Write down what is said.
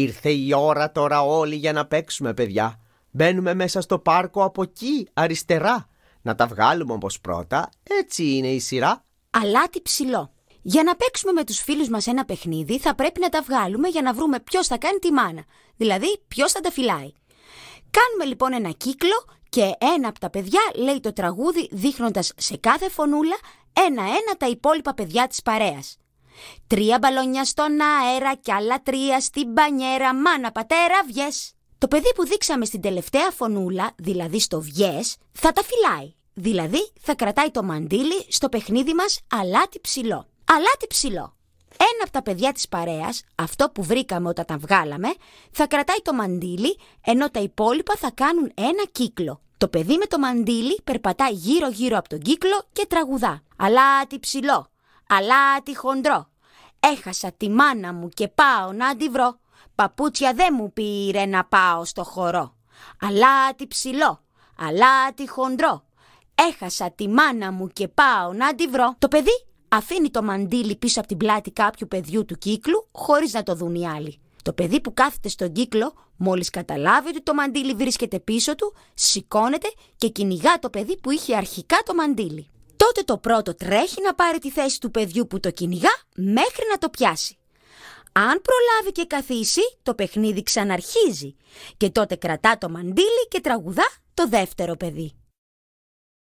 Ήρθε η ώρα τώρα όλοι για να παίξουμε παιδιά. Μπαίνουμε μέσα στο πάρκο από εκεί, αριστερά. Να τα βγάλουμε όπως πρώτα, έτσι είναι η σειρά. Αλάτι ψηλό. Για να παίξουμε με τους φίλους μας ένα παιχνίδι θα πρέπει να τα βγάλουμε για να βρούμε ποιος θα κάνει τη μάνα. Δηλαδή ποιος θα τα φυλάει. Κάνουμε λοιπόν ένα κύκλο και ένα από τα παιδιά λέει το τραγούδι δείχνοντας σε κάθε φωνούλα ένα-ένα τα υπόλοιπα παιδιά της παρέας. Τρία μπαλόνια στον αέρα κι άλλα τρία στην μπανιέρα, μάνα πατέρα βγες. Το παιδί που δείξαμε στην τελευταία φωνούλα, δηλαδή στο βγες, θα τα φυλάει. Δηλαδή θα κρατάει το μαντίλι στο παιχνίδι μας αλάτι ψηλό. Αλάτι ψηλό. Ένα από τα παιδιά της παρέας, αυτό που βρήκαμε όταν τα βγάλαμε, θα κρατάει το μαντίλι, ενώ τα υπόλοιπα θα κάνουν ένα κύκλο. Το παιδί με το μαντίλι περπατάει γύρω-γύρω από τον κύκλο και τραγουδά. Αλάτι ψηλό, αλάτι χοντρό. Έχασα τη μάνα μου και πάω να τη βρω. Παπούτσια δεν μου πήρε να πάω στο χορό. Αλάτι ψηλό, αλάτι χοντρό. Έχασα τη μάνα μου και πάω να τη βρω. Το παιδί αφήνει το μαντίλι πίσω από την πλάτη κάποιου παιδιού του κύκλου χωρίς να το δουν οι άλλοι. Το παιδί που κάθεται στον κύκλο, μόλις καταλάβει ότι το μαντίλι βρίσκεται πίσω του, σηκώνεται και κυνηγά το παιδί που είχε αρχικά το μαντίλι. Τότε το πρώτο τρέχει να πάρει τη θέση του παιδιού που το κυνηγά μέχρι να το πιάσει. Αν προλάβει και καθίσει, το παιχνίδι ξαναρχίζει και τότε κρατά το μαντίλι και τραγουδά το δεύτερο παιδί.